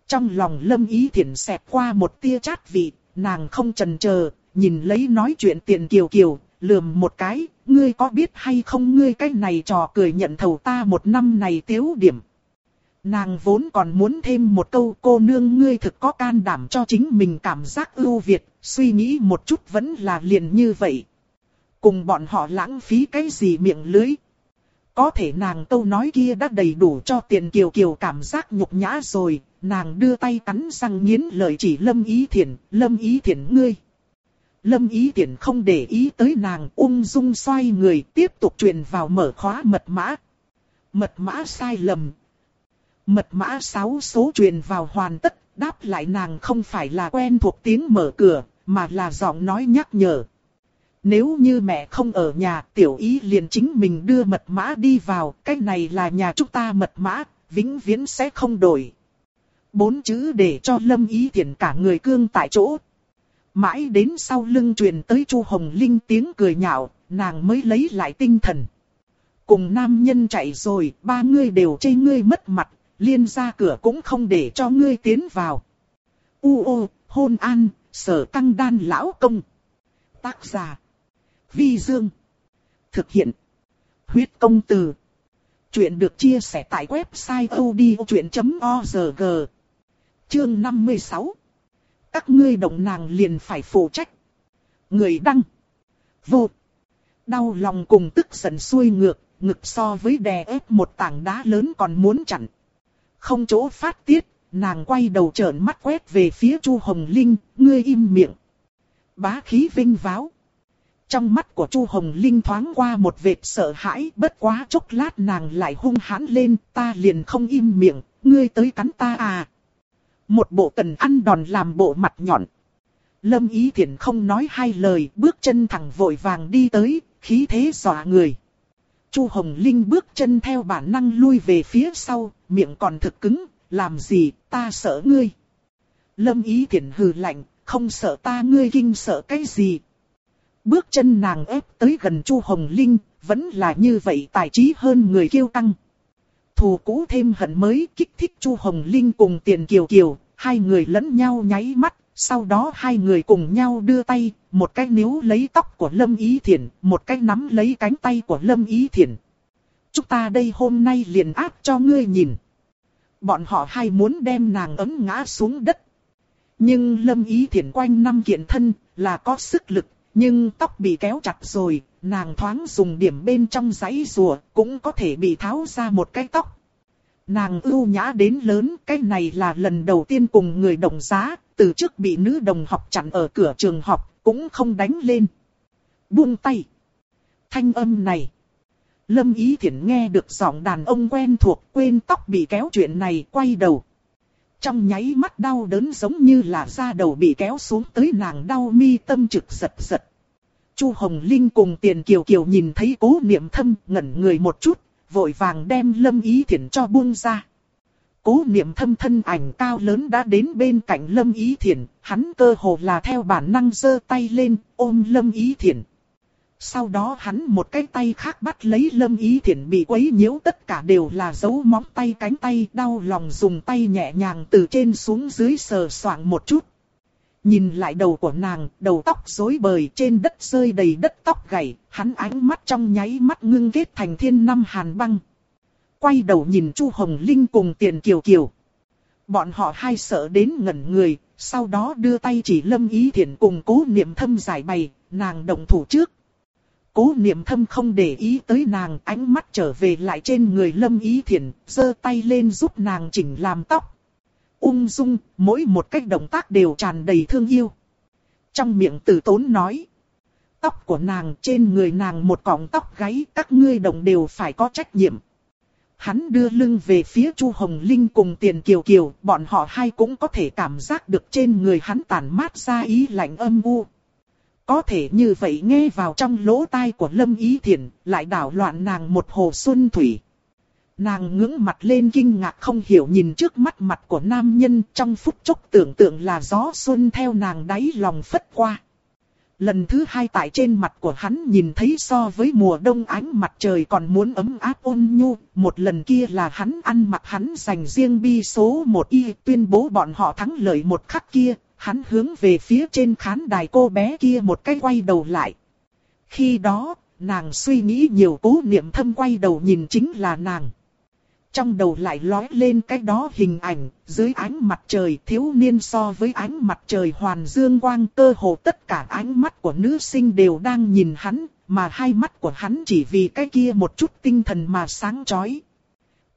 Trong lòng lâm ý thiện xẹp qua một tia chát vị, nàng không chần chờ, nhìn lấy nói chuyện tiền kiều kiều, lườm một cái, ngươi có biết hay không ngươi cái này trò cười nhận thầu ta một năm này tiếu điểm. Nàng vốn còn muốn thêm một câu cô nương ngươi thực có can đảm cho chính mình cảm giác ưu việt, suy nghĩ một chút vẫn là liền như vậy. Cùng bọn họ lãng phí cái gì miệng lưới. Có thể nàng câu nói kia đã đầy đủ cho tiền kiều kiều cảm giác nhục nhã rồi, nàng đưa tay cắn răng nghiến lời chỉ lâm ý thiện, lâm ý thiện ngươi. Lâm ý thiện không để ý tới nàng ung dung xoay người tiếp tục truyền vào mở khóa mật mã. Mật mã sai lầm. Mật mã 6 số truyền vào hoàn tất, đáp lại nàng không phải là quen thuộc tiếng mở cửa, mà là giọng nói nhắc nhở. Nếu như mẹ không ở nhà, tiểu ý liền chính mình đưa mật mã đi vào, cái này là nhà chúng ta mật mã, vĩnh viễn sẽ không đổi. Bốn chữ để cho lâm ý tiện cả người cương tại chỗ. Mãi đến sau lưng truyền tới chu Hồng Linh tiếng cười nhạo, nàng mới lấy lại tinh thần. Cùng nam nhân chạy rồi, ba người đều chê ngươi mất mặt, liên ra cửa cũng không để cho ngươi tiến vào. U ô, hôn an, sở căng đan lão công. Tác giả. Vi Dương. Thực hiện. Huyết công từ. Chuyện được chia sẻ tại website odchuyện.org. Chương 56. Các ngươi đồng nàng liền phải phụ trách. Người đăng. Vô. Đau lòng cùng tức giận xuôi ngược, ngực so với đè ép một tảng đá lớn còn muốn chặn. Không chỗ phát tiết, nàng quay đầu trợn mắt quét về phía Chu Hồng Linh, ngươi im miệng. Bá khí vinh váo. Trong mắt của Chu Hồng Linh thoáng qua một vệt sợ hãi, bất quá chốc lát nàng lại hung hãn lên, ta liền không im miệng, ngươi tới cắn ta à. Một bộ cần ăn đòn làm bộ mặt nhọn. Lâm Ý Thiển không nói hai lời, bước chân thẳng vội vàng đi tới, khí thế dọa người. Chu Hồng Linh bước chân theo bản năng lui về phía sau, miệng còn thực cứng, làm gì, ta sợ ngươi. Lâm Ý Thiển hừ lạnh, không sợ ta ngươi kinh sợ cái gì, Bước chân nàng ép tới gần Chu Hồng Linh, vẫn là như vậy tài trí hơn người kiêu căng. Thù cũ thêm hận mới kích thích Chu Hồng Linh cùng Tiền Kiều Kiều, hai người lẫn nhau nháy mắt, sau đó hai người cùng nhau đưa tay, một cái níu lấy tóc của Lâm Ý Thiển, một cái nắm lấy cánh tay của Lâm Ý Thiển. Chúng ta đây hôm nay liền áp cho ngươi nhìn. Bọn họ hai muốn đem nàng ấm ngã xuống đất. Nhưng Lâm Ý Thiển quanh năm kiện thân là có sức lực nhưng tóc bị kéo chặt rồi, nàng thoáng dùng điểm bên trong giấy rùa, cũng có thể bị tháo ra một cái tóc. Nàng ưu nhã đến lớn, cái này là lần đầu tiên cùng người đồng giá, từ trước bị nữ đồng học chặn ở cửa trường học, cũng không đánh lên. Buông tay. Thanh âm này. Lâm Ý Thiển nghe được giọng đàn ông quen thuộc, quên tóc bị kéo chuyện này, quay đầu. Trong nháy mắt đau đớn giống như là da đầu bị kéo xuống tới nàng đau mi tâm trực giật giật. Chu Hồng Linh cùng Tiền Kiều Kiều nhìn thấy cố niệm thâm ngẩn người một chút, vội vàng đem Lâm Ý Thiển cho buông ra. Cố niệm thâm thân ảnh cao lớn đã đến bên cạnh Lâm Ý Thiển, hắn cơ hồ là theo bản năng giơ tay lên, ôm Lâm Ý Thiển. Sau đó hắn một cái tay khác bắt lấy Lâm Ý Thiển bị quấy nhiễu tất cả đều là dấu móng tay cánh tay đau lòng dùng tay nhẹ nhàng từ trên xuống dưới sờ soạng một chút. Nhìn lại đầu của nàng, đầu tóc rối bời trên đất rơi đầy đất tóc gầy, hắn ánh mắt trong nháy mắt ngưng kết thành thiên năm hàn băng. Quay đầu nhìn Chu Hồng Linh cùng Tiền Kiều Kiều. Bọn họ hai sợ đến ngẩn người, sau đó đưa tay chỉ Lâm Ý Thiển cùng cố niệm thâm giải bày, nàng động thủ trước. Cố niệm thâm không để ý tới nàng, ánh mắt trở về lại trên người Lâm Ý thiền giơ tay lên giúp nàng chỉnh làm tóc. Ung dung, mỗi một cách động tác đều tràn đầy thương yêu. Trong miệng tử tốn nói. Tóc của nàng trên người nàng một cọng tóc gáy, các ngươi đồng đều phải có trách nhiệm. Hắn đưa lưng về phía Chu Hồng Linh cùng Tiền Kiều Kiều, bọn họ hai cũng có thể cảm giác được trên người hắn tàn mát ra ý lạnh âm u. Có thể như vậy nghe vào trong lỗ tai của Lâm Ý Thiển, lại đảo loạn nàng một hồ xuân thủy. Nàng ngưỡng mặt lên kinh ngạc không hiểu nhìn trước mắt mặt của nam nhân trong phút chốc tưởng tượng là gió xuân theo nàng đáy lòng phất qua. Lần thứ hai tại trên mặt của hắn nhìn thấy so với mùa đông ánh mặt trời còn muốn ấm áp ôn nhu, một lần kia là hắn ăn mặc hắn dành riêng bi số một y tuyên bố bọn họ thắng lợi một khắc kia, hắn hướng về phía trên khán đài cô bé kia một cái quay đầu lại. Khi đó, nàng suy nghĩ nhiều cố niệm thâm quay đầu nhìn chính là nàng. Trong đầu lại lói lên cái đó hình ảnh, dưới ánh mặt trời thiếu niên so với ánh mặt trời hoàn dương quang cơ hồ tất cả ánh mắt của nữ sinh đều đang nhìn hắn, mà hai mắt của hắn chỉ vì cái kia một chút tinh thần mà sáng chói.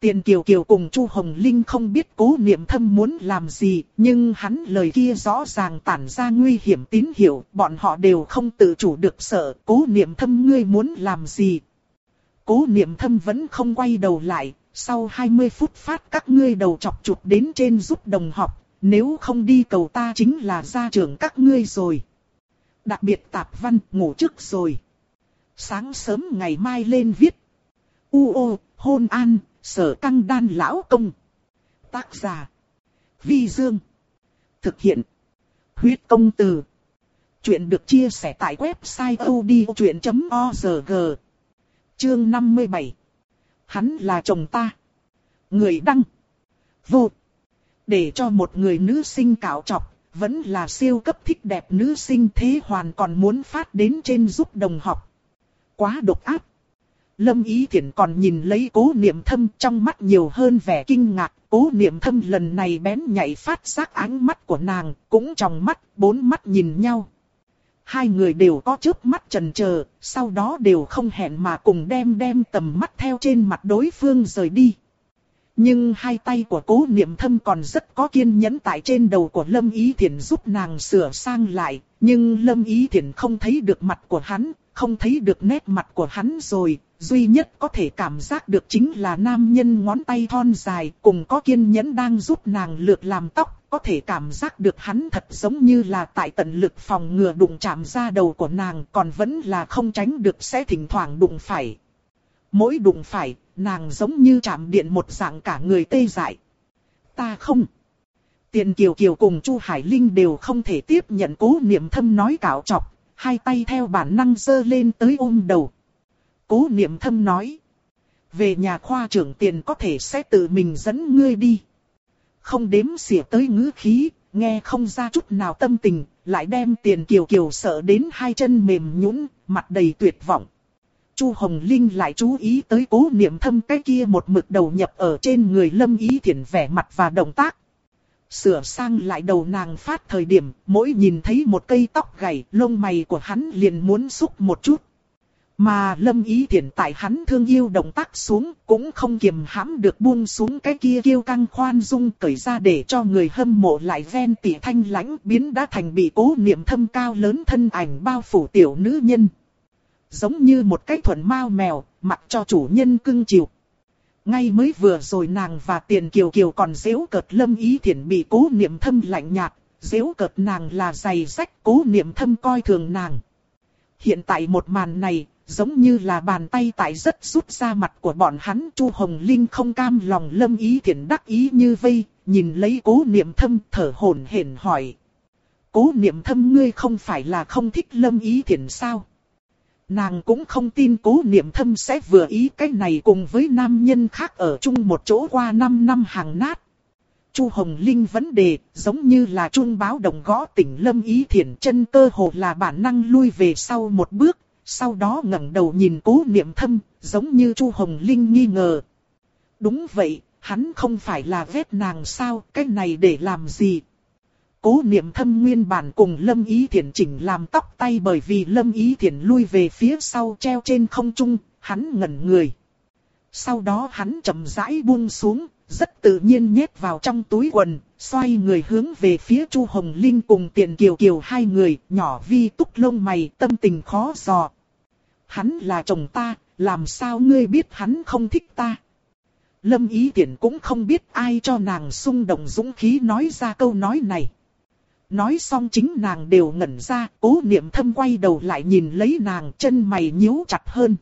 Tiền Kiều Kiều cùng Chu Hồng Linh không biết cố niệm thâm muốn làm gì, nhưng hắn lời kia rõ ràng tản ra nguy hiểm tín hiệu, bọn họ đều không tự chủ được sợ, cố niệm thâm ngươi muốn làm gì. Cố niệm thâm vẫn không quay đầu lại, sau 20 phút phát các ngươi đầu chọc chụp đến trên giúp đồng học, nếu không đi cầu ta chính là gia trưởng các ngươi rồi. Đặc biệt tạp văn ngủ trước rồi. Sáng sớm ngày mai lên viết. U ô, hôn an, sở căng đan lão công. Tác giả. Vi Dương. Thực hiện. Huyết công từ. Chuyện được chia sẻ tại website odchuyện.org. Chương 57 hắn là chồng ta. Người đăng. Vô. Để cho một người nữ sinh cạo chọc vẫn là siêu cấp thích đẹp nữ sinh thế hoàn còn muốn phát đến trên giúp đồng học. Quá độc ác. Lâm Ý Thiển còn nhìn lấy cố niệm thâm trong mắt nhiều hơn vẻ kinh ngạc. Cố niệm thâm lần này bén nhạy phát giác ánh mắt của nàng, cũng trong mắt, bốn mắt nhìn nhau hai người đều có chớp mắt trần chờ, sau đó đều không hẹn mà cùng đem đem tầm mắt theo trên mặt đối phương rời đi. Nhưng hai tay của cố niệm thâm còn rất có kiên nhẫn tại trên đầu của Lâm Ý Thiển giúp nàng sửa sang lại, nhưng Lâm Ý Thiển không thấy được mặt của hắn, không thấy được nét mặt của hắn rồi, duy nhất có thể cảm giác được chính là nam nhân ngón tay thon dài cùng có kiên nhẫn đang giúp nàng lược làm tóc, có thể cảm giác được hắn thật giống như là tại tận lực phòng ngừa đụng chạm ra đầu của nàng còn vẫn là không tránh được sẽ thỉnh thoảng đụng phải. Mỗi đụng phải, nàng giống như chạm điện một dạng cả người tê dại. Ta không. Tiền Kiều Kiều cùng Chu Hải Linh đều không thể tiếp nhận cố niệm thâm nói cạo chọc, hai tay theo bản năng dơ lên tới ôm đầu. Cố niệm thâm nói. Về nhà khoa trưởng tiền có thể sẽ tự mình dẫn ngươi đi. Không đếm xỉa tới ngữ khí, nghe không ra chút nào tâm tình, lại đem tiền kiều kiều sợ đến hai chân mềm nhũn, mặt đầy tuyệt vọng. Chu Hồng Linh lại chú ý tới cố niệm thâm cái kia một mực đầu nhập ở trên người lâm ý thiện vẻ mặt và động tác. Sửa sang lại đầu nàng phát thời điểm, mỗi nhìn thấy một cây tóc gầy, lông mày của hắn liền muốn xúc một chút. Mà lâm ý thiện tại hắn thương yêu động tác xuống cũng không kiềm hãm được buông xuống cái kia kiêu căng khoan dung cởi ra để cho người hâm mộ lại ven tỉ thanh lãnh biến đã thành bị cố niệm thâm cao lớn thân ảnh bao phủ tiểu nữ nhân. Giống như một cái thuần mao mèo, mặc cho chủ nhân cưng chiều. Ngay mới vừa rồi nàng và tiền kiều kiều còn dễu cợt lâm ý thiện bị cố niệm thâm lạnh nhạt, dễu cợt nàng là giày rách cố niệm thâm coi thường nàng. Hiện tại một màn này, giống như là bàn tay tại rất rút ra mặt của bọn hắn. Chu Hồng Linh không cam lòng lâm ý thiện đắc ý như vây, nhìn lấy cố niệm thâm thở hổn hển hỏi. Cố niệm thâm ngươi không phải là không thích lâm ý thiện sao? Nàng cũng không tin cố niệm thâm sẽ vừa ý cái này cùng với nam nhân khác ở chung một chỗ qua 5 năm hàng nát. Chu Hồng Linh vấn đề, giống như là chuông báo đồng gõ tỉnh Lâm Ý Thiển chân cơ hồ là bản năng lui về sau một bước, sau đó ngẩng đầu nhìn cố niệm thâm, giống như Chu Hồng Linh nghi ngờ. Đúng vậy, hắn không phải là vết nàng sao, cái này để làm gì? Cố niệm thâm nguyên bản cùng Lâm Ý Thiển chỉnh làm tóc tay bởi vì Lâm Ý Thiển lui về phía sau treo trên không trung, hắn ngẩn người. Sau đó hắn chậm rãi buông xuống, rất tự nhiên nhét vào trong túi quần, xoay người hướng về phía Chu Hồng Linh cùng Tiền Kiều Kiều hai người, nhỏ vi túc lông mày, tâm tình khó dò. Hắn là chồng ta, làm sao ngươi biết hắn không thích ta? Lâm Ý Tiễn cũng không biết ai cho nàng xung động dũng khí nói ra câu nói này. Nói xong chính nàng đều ngẩn ra, cố niệm thâm quay đầu lại nhìn lấy nàng chân mày nhíu chặt hơn.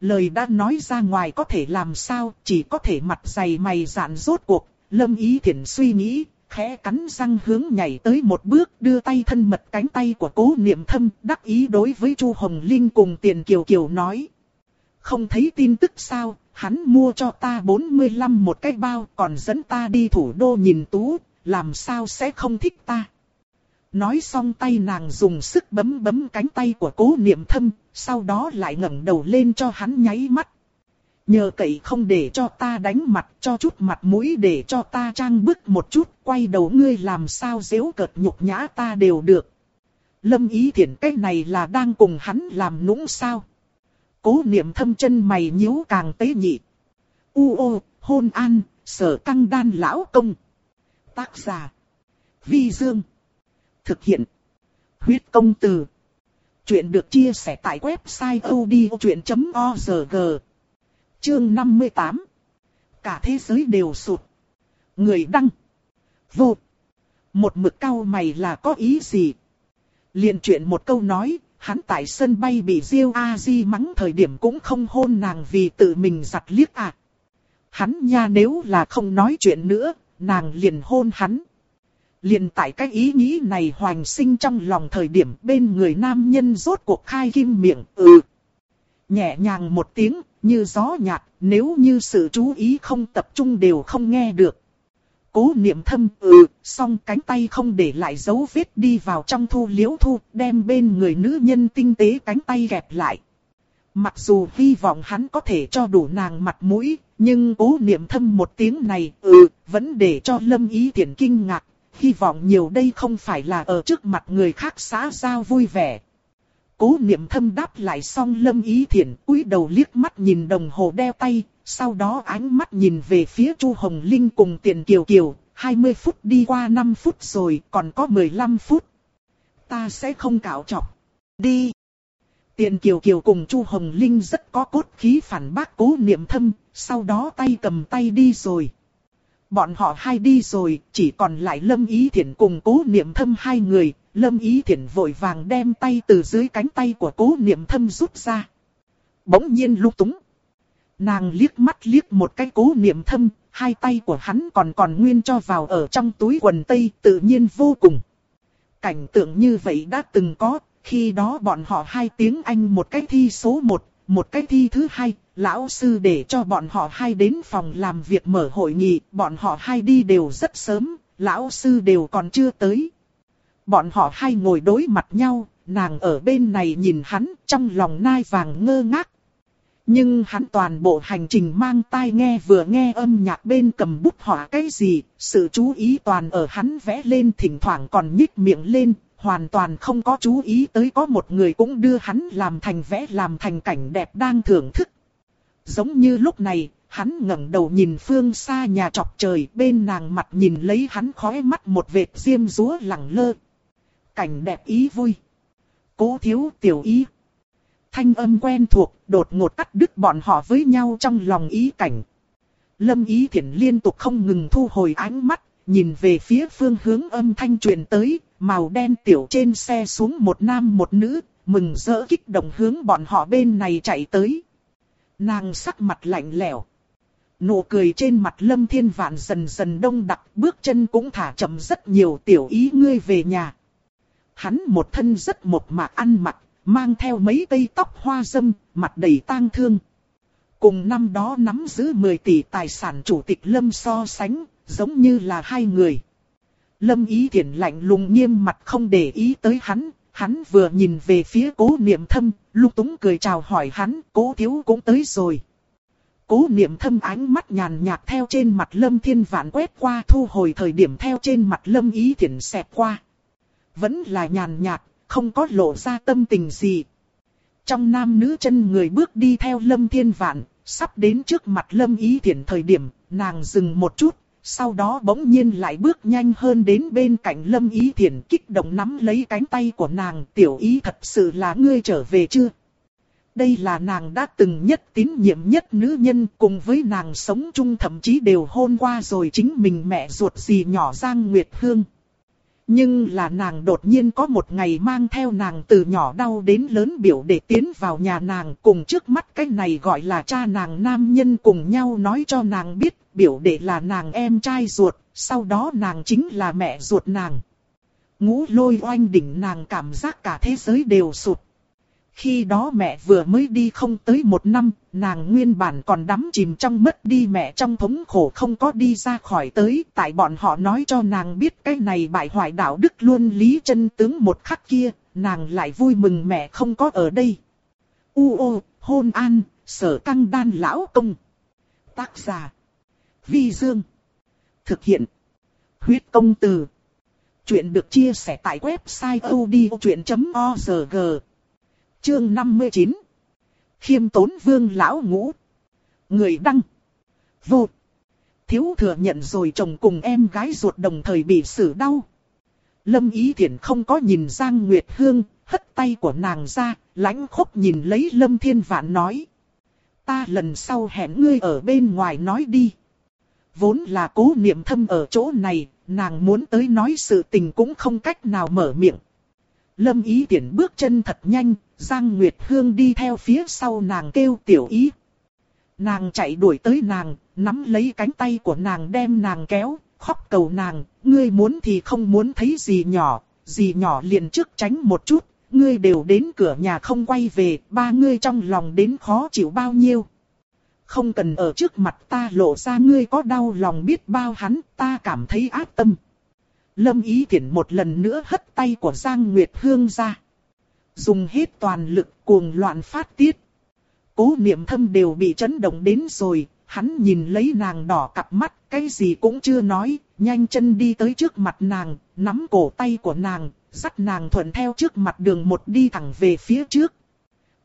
Lời đã nói ra ngoài có thể làm sao, chỉ có thể mặt dày mày dạn rốt cuộc, lâm ý thiện suy nghĩ, khẽ cắn răng hướng nhảy tới một bước đưa tay thân mật cánh tay của cố niệm thâm, đắc ý đối với Chu Hồng Linh cùng tiền kiều kiều nói. Không thấy tin tức sao, hắn mua cho ta 45 một cái bao còn dẫn ta đi thủ đô nhìn tú, làm sao sẽ không thích ta. Nói xong tay nàng dùng sức bấm bấm cánh tay của cố niệm thâm, sau đó lại ngẩng đầu lên cho hắn nháy mắt. Nhờ cậy không để cho ta đánh mặt cho chút mặt mũi để cho ta trang bức một chút, quay đầu ngươi làm sao dễu cợt nhục nhã ta đều được. Lâm ý thiện cái này là đang cùng hắn làm nũng sao. Cố niệm thâm chân mày nhíu càng tế nhị. U ô, hôn an, sở căng đan lão công. Tác giả. Vi Dương. Thực hiện. Huyết công từ. Chuyện được chia sẻ tại website odchuyện.org. Chương 58. Cả thế giới đều sụt. Người đăng. Vô. Một mực cao mày là có ý gì? liền chuyện một câu nói, hắn tại sân bay bị Diêu A Di mắng thời điểm cũng không hôn nàng vì tự mình giặt liếc à. Hắn nha nếu là không nói chuyện nữa, nàng liền hôn hắn. Liền tại cái ý nghĩ này hoành sinh trong lòng thời điểm bên người nam nhân rốt cuộc khai kim miệng, ừ. Nhẹ nhàng một tiếng, như gió nhạt, nếu như sự chú ý không tập trung đều không nghe được. Cố niệm thâm ừ, song cánh tay không để lại dấu vết đi vào trong thu liễu thu, đem bên người nữ nhân tinh tế cánh tay gẹp lại. Mặc dù hy vọng hắn có thể cho đủ nàng mặt mũi, nhưng cố niệm thâm một tiếng này ừ, vẫn để cho lâm ý thiện kinh ngạc, hy vọng nhiều đây không phải là ở trước mặt người khác xã giao vui vẻ. Cố niệm thâm đáp lại xong lâm ý thiện, cúi đầu liếc mắt nhìn đồng hồ đeo tay, sau đó ánh mắt nhìn về phía Chu Hồng Linh cùng tiền kiều kiều, 20 phút đi qua 5 phút rồi, còn có 15 phút. Ta sẽ không cạo chọc. Đi. Tiền kiều kiều cùng Chu Hồng Linh rất có cốt khí phản bác cố niệm thâm, sau đó tay cầm tay đi rồi. Bọn họ hai đi rồi, chỉ còn lại Lâm Ý Thiển cùng cố niệm thâm hai người. Lâm Ý Thiển vội vàng đem tay từ dưới cánh tay của cố niệm thâm rút ra. Bỗng nhiên lúc túng. Nàng liếc mắt liếc một cái cố niệm thâm, hai tay của hắn còn còn nguyên cho vào ở trong túi quần tây tự nhiên vô cùng. Cảnh tượng như vậy đã từng có, khi đó bọn họ hai tiếng Anh một cái thi số một, một cái thi thứ hai, lão sư để cho bọn họ hai đến phòng làm việc mở hội nghị, bọn họ hai đi đều rất sớm, lão sư đều còn chưa tới. Bọn họ hai ngồi đối mặt nhau, nàng ở bên này nhìn hắn, trong lòng nai vàng ngơ ngác. Nhưng hắn toàn bộ hành trình mang tai nghe vừa nghe âm nhạc bên cầm bút họa cái gì, sự chú ý toàn ở hắn vẽ lên thỉnh thoảng còn nhích miệng lên, hoàn toàn không có chú ý tới có một người cũng đưa hắn làm thành vẽ làm thành cảnh đẹp đang thưởng thức. Giống như lúc này, hắn ngẩng đầu nhìn phương xa nhà trọc trời bên nàng mặt nhìn lấy hắn khói mắt một vệt diêm rúa lẳng lơ. Cảnh đẹp ý vui. Cố thiếu tiểu ý. Thanh âm quen thuộc, đột ngột cắt đứt bọn họ với nhau trong lòng ý cảnh. Lâm ý thiện liên tục không ngừng thu hồi ánh mắt, nhìn về phía phương hướng âm thanh truyền tới, màu đen tiểu trên xe xuống một nam một nữ, mừng rỡ kích động hướng bọn họ bên này chạy tới. Nàng sắc mặt lạnh lẽo. Nụ cười trên mặt lâm thiên vạn dần dần đông đặc, bước chân cũng thả chậm rất nhiều tiểu ý ngươi về nhà. Hắn một thân rất một mạc ăn mặc, mang theo mấy cây tóc hoa dâm, mặt đầy tang thương. Cùng năm đó nắm giữ 10 tỷ tài sản chủ tịch Lâm so sánh, giống như là hai người. Lâm ý thiện lạnh lùng nghiêm mặt không để ý tới hắn, hắn vừa nhìn về phía cố niệm thâm, lúc túng cười chào hỏi hắn, cố thiếu cũng tới rồi. Cố niệm thâm ánh mắt nhàn nhạt theo trên mặt lâm thiên vạn quét qua thu hồi thời điểm theo trên mặt lâm ý thiện xẹt qua. Vẫn là nhàn nhạt, không có lộ ra tâm tình gì. Trong nam nữ chân người bước đi theo lâm thiên vạn, sắp đến trước mặt lâm ý Thiển thời điểm, nàng dừng một chút, sau đó bỗng nhiên lại bước nhanh hơn đến bên cạnh lâm ý Thiển kích động nắm lấy cánh tay của nàng tiểu ý thật sự là ngươi trở về chưa? Đây là nàng đã từng nhất tín nhiệm nhất nữ nhân cùng với nàng sống chung thậm chí đều hôn qua rồi chính mình mẹ ruột gì nhỏ Giang Nguyệt Hương. Nhưng là nàng đột nhiên có một ngày mang theo nàng từ nhỏ đau đến lớn biểu để tiến vào nhà nàng cùng trước mắt cái này gọi là cha nàng nam nhân cùng nhau nói cho nàng biết biểu đệ là nàng em trai ruột, sau đó nàng chính là mẹ ruột nàng. Ngũ lôi oanh đỉnh nàng cảm giác cả thế giới đều sụt. Khi đó mẹ vừa mới đi không tới một năm, nàng nguyên bản còn đắm chìm trong mất đi mẹ trong thống khổ không có đi ra khỏi tới. Tại bọn họ nói cho nàng biết cái này bại hoại đạo đức luôn lý chân tướng một khắc kia, nàng lại vui mừng mẹ không có ở đây. U ô, hôn an, sở căng đan lão công. Tác giả. Vi Dương. Thực hiện. Huyết công từ. Chuyện được chia sẻ tại website odchuyện.org. Chương 59. Khiêm tốn vương lão ngũ. Người đăng. Vô. Thiếu thừa nhận rồi chồng cùng em gái ruột đồng thời bị xử đau. Lâm Ý Thiển không có nhìn Giang Nguyệt Hương, hất tay của nàng ra, lãnh khốc nhìn lấy Lâm Thiên Vạn nói. Ta lần sau hẹn ngươi ở bên ngoài nói đi. Vốn là cố niệm thâm ở chỗ này, nàng muốn tới nói sự tình cũng không cách nào mở miệng. Lâm ý tiện bước chân thật nhanh, Giang Nguyệt Hương đi theo phía sau nàng kêu tiểu ý. Nàng chạy đuổi tới nàng, nắm lấy cánh tay của nàng đem nàng kéo, khóc cầu nàng, ngươi muốn thì không muốn thấy gì nhỏ, gì nhỏ liền trước tránh một chút, ngươi đều đến cửa nhà không quay về, ba ngươi trong lòng đến khó chịu bao nhiêu. Không cần ở trước mặt ta lộ ra ngươi có đau lòng biết bao hắn, ta cảm thấy ác tâm. Lâm Ý Thiển một lần nữa hất tay của Giang Nguyệt Hương ra. Dùng hết toàn lực cuồng loạn phát tiết. Cố niệm thâm đều bị chấn động đến rồi, hắn nhìn lấy nàng đỏ cặp mắt, cái gì cũng chưa nói, nhanh chân đi tới trước mặt nàng, nắm cổ tay của nàng, dắt nàng thuận theo trước mặt đường một đi thẳng về phía trước.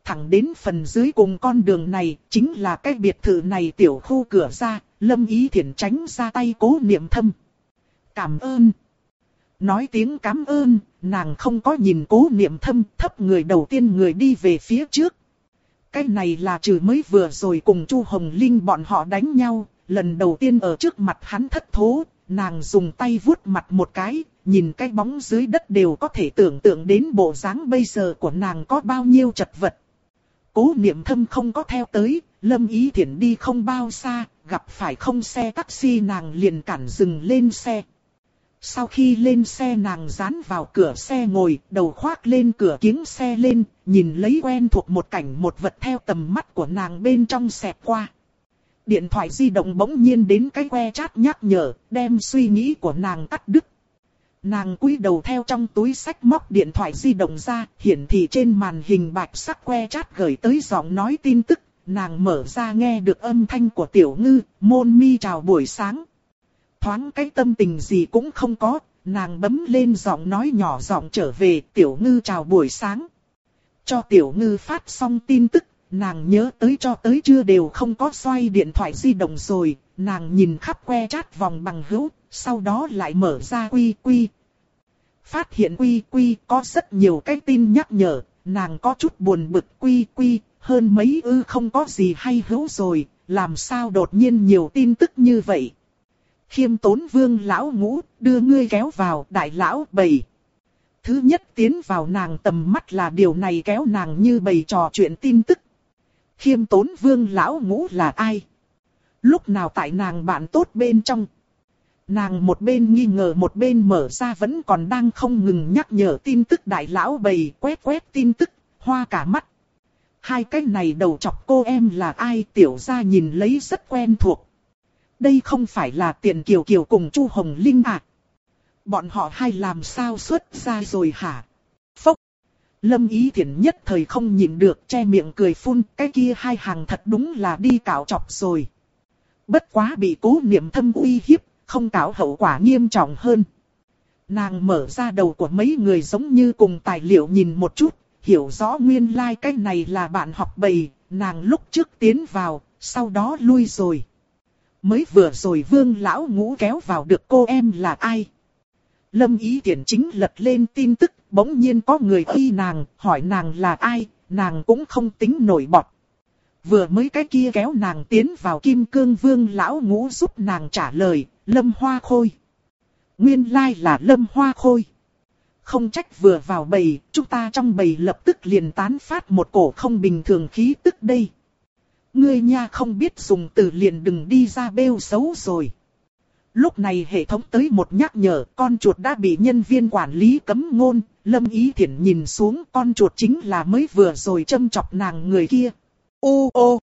Thẳng đến phần dưới cùng con đường này, chính là cái biệt thự này tiểu khu cửa ra, lâm ý thiển tránh ra tay cố niệm thâm. Cảm ơn. Nói tiếng cảm ơn, nàng không có nhìn cố niệm thâm thấp người đầu tiên người đi về phía trước. Cái này là trừ mới vừa rồi cùng Chu Hồng Linh bọn họ đánh nhau, lần đầu tiên ở trước mặt hắn thất thố, nàng dùng tay vuốt mặt một cái, nhìn cái bóng dưới đất đều có thể tưởng tượng đến bộ dáng bây giờ của nàng có bao nhiêu chật vật. Cố niệm thâm không có theo tới, lâm ý thiển đi không bao xa, gặp phải không xe taxi nàng liền cản dừng lên xe. Sau khi lên xe nàng dán vào cửa xe ngồi, đầu khoác lên cửa kiếng xe lên, nhìn lấy quen thuộc một cảnh một vật theo tầm mắt của nàng bên trong xẹt qua. Điện thoại di động bỗng nhiên đến cái que chat nhắc nhở, đem suy nghĩ của nàng cắt đứt. Nàng cúi đầu theo trong túi sách móc điện thoại di động ra, hiển thị trên màn hình bạch sắc que chat gửi tới giọng nói tin tức. Nàng mở ra nghe được âm thanh của tiểu ngư, môn mi chào buổi sáng thoáng cái tâm tình gì cũng không có, nàng bấm lên giọng nói nhỏ giọng trở về tiểu ngư chào buổi sáng. Cho tiểu ngư phát xong tin tức, nàng nhớ tới cho tới chưa đều không có xoay điện thoại di động rồi, nàng nhìn khắp que chat vòng bằng hữu, sau đó lại mở ra quy quy. Phát hiện quy quy có rất nhiều cái tin nhắc nhở, nàng có chút buồn bực quy quy, hơn mấy ư không có gì hay hữu rồi, làm sao đột nhiên nhiều tin tức như vậy. Khiêm tốn vương lão ngũ, đưa ngươi kéo vào đại lão bầy. Thứ nhất tiến vào nàng tầm mắt là điều này kéo nàng như bầy trò chuyện tin tức. Khiêm tốn vương lão ngũ là ai? Lúc nào tại nàng bạn tốt bên trong? Nàng một bên nghi ngờ một bên mở ra vẫn còn đang không ngừng nhắc nhở tin tức đại lão bầy quét quét tin tức, hoa cả mắt. Hai cái này đầu chọc cô em là ai tiểu ra nhìn lấy rất quen thuộc. Đây không phải là tiền kiều kiều cùng chu Hồng Linh à? Bọn họ hai làm sao xuất ra rồi hả? Phốc! Lâm ý thiện nhất thời không nhịn được che miệng cười phun cái kia hai hàng thật đúng là đi cạo chọc rồi. Bất quá bị cố niệm thâm uy hiếp, không cạo hậu quả nghiêm trọng hơn. Nàng mở ra đầu của mấy người giống như cùng tài liệu nhìn một chút, hiểu rõ nguyên lai like cái này là bạn học bầy, nàng lúc trước tiến vào, sau đó lui rồi. Mới vừa rồi vương lão ngũ kéo vào được cô em là ai? Lâm ý tiện chính lật lên tin tức, bỗng nhiên có người khi nàng, hỏi nàng là ai, nàng cũng không tính nổi bọt. Vừa mới cái kia kéo nàng tiến vào kim cương vương lão ngũ giúp nàng trả lời, lâm hoa khôi. Nguyên lai là lâm hoa khôi. Không trách vừa vào bầy, chúng ta trong bầy lập tức liền tán phát một cổ không bình thường khí tức đây. Ngươi nha không biết dùng từ liền đừng đi ra bêu xấu rồi. Lúc này hệ thống tới một nhắc nhở con chuột đã bị nhân viên quản lý cấm ngôn, lâm ý thiện nhìn xuống con chuột chính là mới vừa rồi châm chọc nàng người kia. Ô ô!